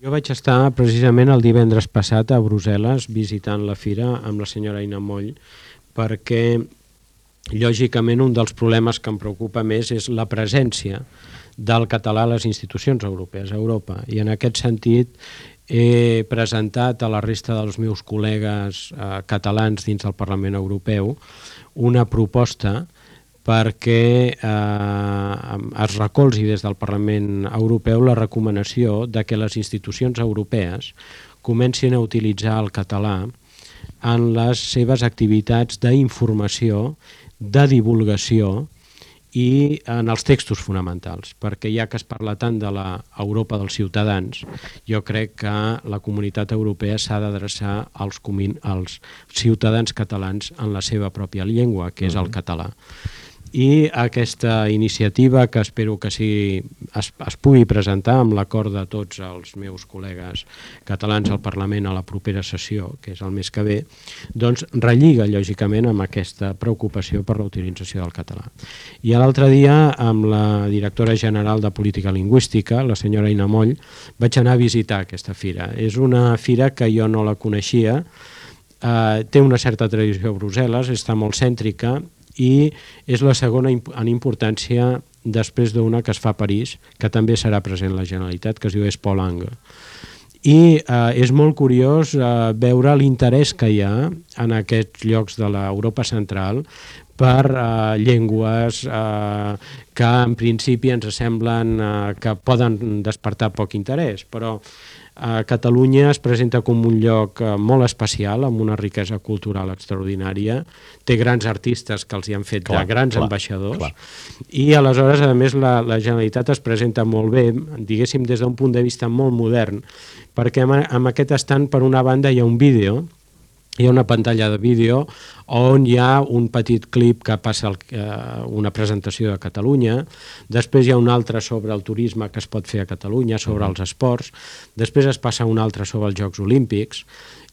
Jo vaig estar precisament el divendres passat a Brussel·les visitant la fira amb la senyora Ina Moll perquè lògicament un dels problemes que em preocupa més és la presència del català a les institucions europees a Europa. I en aquest sentit he presentat a la resta dels meus col·legues eh, catalans dins del Parlament Europeu una proposta perquè eh, es recolzi des del Parlament Europeu la recomanació de que les institucions europees comencin a utilitzar el català en les seves activitats d'informació, de divulgació i en els textos fonamentals, perquè ja que es parla tant de la Europa dels ciutadans, jo crec que la comunitat europea s'ha d'adreçar als, als ciutadans catalans en la seva pròpia llengua, que és el català i aquesta iniciativa que espero que sigui, es, es pugui presentar amb l'acord de tots els meus col·legues catalans al Parlament a la propera sessió, que és el mes que ve, doncs relliga lògicament amb aquesta preocupació per la utilització del català. I l'altre dia, amb la directora general de Política Lingüística, la senyora Ina Moll, vaig anar a visitar aquesta fira. És una fira que jo no la coneixia, eh, té una certa tradició a Brussel·les, està molt cèntrica i és la segona en importància després d'una que es fa a París, que també serà present la Generalitat, que es diu Espolangue. I eh, és molt curiós eh, veure l'interès que hi ha en aquests llocs de l'Europa central per eh, llengües eh, que en principi ens semblen eh, que poden despertar poc interès, però a Catalunya es presenta com un lloc eh, molt especial, amb una riquesa cultural extraordinària, té grans artistes que els hi han fet clar, de grans clar, ambaixadors, clar. i aleshores, a més, la, la Generalitat es presenta molt bé, diguéssim, des d'un punt de vista molt modern, perquè amb, amb aquest estant, per una banda, hi ha un vídeo, hi ha una pantalla de vídeo on hi ha un petit clip que passa el, eh, una presentació de Catalunya, després hi ha un altre sobre el turisme que es pot fer a Catalunya, sobre els esports, després es passa un altre sobre els Jocs Olímpics,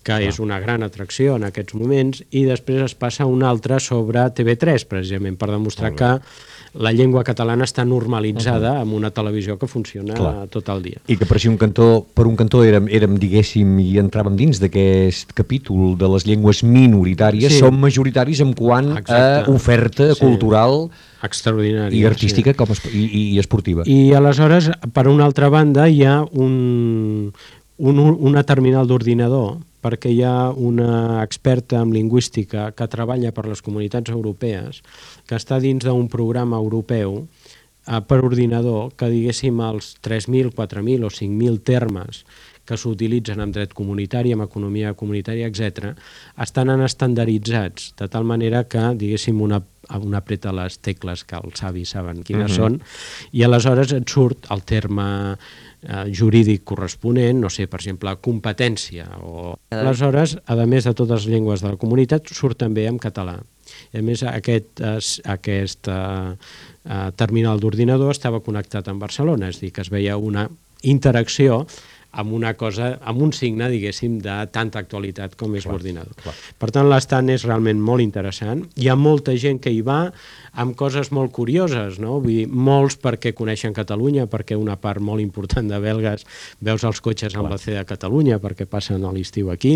que Clar. és una gran atracció en aquests moments, i després es passa un altre sobre TV3, precisament, per demostrar que la llengua catalana està normalitzada uh -huh. amb una televisió que funciona Clar. tot el dia. I que per, un cantó, per un cantó érem, érem diguéssim, i entràvem dins d'aquest capítol de les llengües minoritàries, sí. som majoritaris en quant Exacte. a oferta sí. cultural extraordinària i artística sí. com es, i, i esportiva. I aleshores, per una altra banda, hi ha un, un, una terminal d'ordinador perquè hi ha una experta en lingüística que treballa per les comunitats europees, que està dins d'un programa europeu eh, per ordinador que, diguéssim, els 3.000, 4.000 o 5.000 termes que s'utilitzen en dret comunitari, en economia comunitària, etc., estan estandarditzats, de tal manera que, diguéssim, una, una apreta les tecles que els savis saben quines uh. -huh. són, i aleshores et surt el terme eh, jurídic corresponent, no sé, per exemple, competència. O... Aleshores, a més de totes les llengües de la comunitat, surt també en català. a més, aquest, aquest uh, uh, terminal d'ordinador estava connectat amb Barcelona, és dir, que es veia una interacció amb una cosa, amb un signe, diguéssim, de tanta actualitat com és l'ordinador. Per tant, l'estat és realment molt interessant. Hi ha molta gent que hi va amb coses molt curioses, no? Vull dir, molts perquè coneixen Catalunya, perquè una part molt important de belgues veus els cotxes amb la C de Catalunya perquè passen a l'estiu aquí.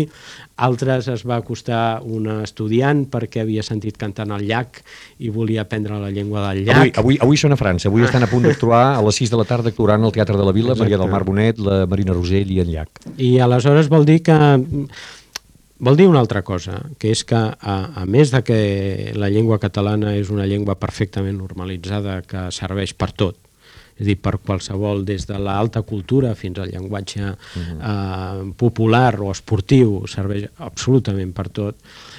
Altres es va acostar una estudiant perquè havia sentit cantant al llac i volia aprendre la llengua del llac. Avui, avui, avui són a França, avui estan a punt d'actuar a les 6 de la tarda actuaran al Teatre de la Vila, Exacte. Maria del Mar Bonet, la Marina Rosell i en Llac. I aleshores vol dir que Vol dir una altra cosa, que és que, a, a més de que la llengua catalana és una llengua perfectament normalitzada que serveix per tot, és a dir, per qualsevol, des de l'alta cultura fins al llenguatge uh -huh. eh, popular o esportiu, serveix absolutament per tot.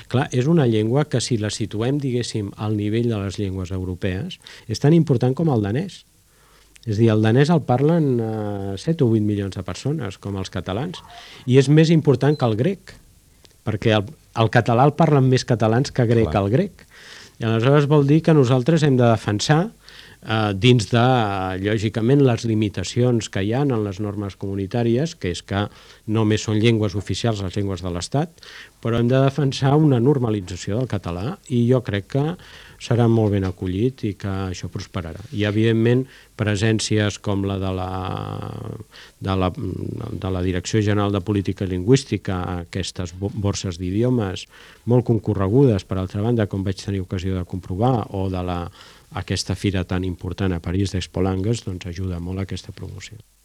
Clar, és una llengua que si la situem, diguéssim, al nivell de les llengües europees, és tan important com el danès. És a dir, el danès el parlen eh, 7 o 8 milions de persones, com els catalans, i és més important que el grec perquè el, el català el parlen més catalans que grec Clar. el grec. I aleshores vol dir que nosaltres hem de defensar eh, dins de, lògicament, les limitacions que hi ha en les normes comunitàries, que és que només són llengües oficials les llengües de l'Estat, però hem de defensar una normalització del català i jo crec que serà molt ben acollit i que això prosperarà. I, evidentment, presències com la de la, de la, de la Direcció General de Política Lingüística, aquestes borses d'idiomes molt concorregudes, per altra banda, com vaig tenir ocasió de comprovar, o de la, aquesta fira tan important a París d'Expo Langues, doncs ajuda molt a aquesta promoció.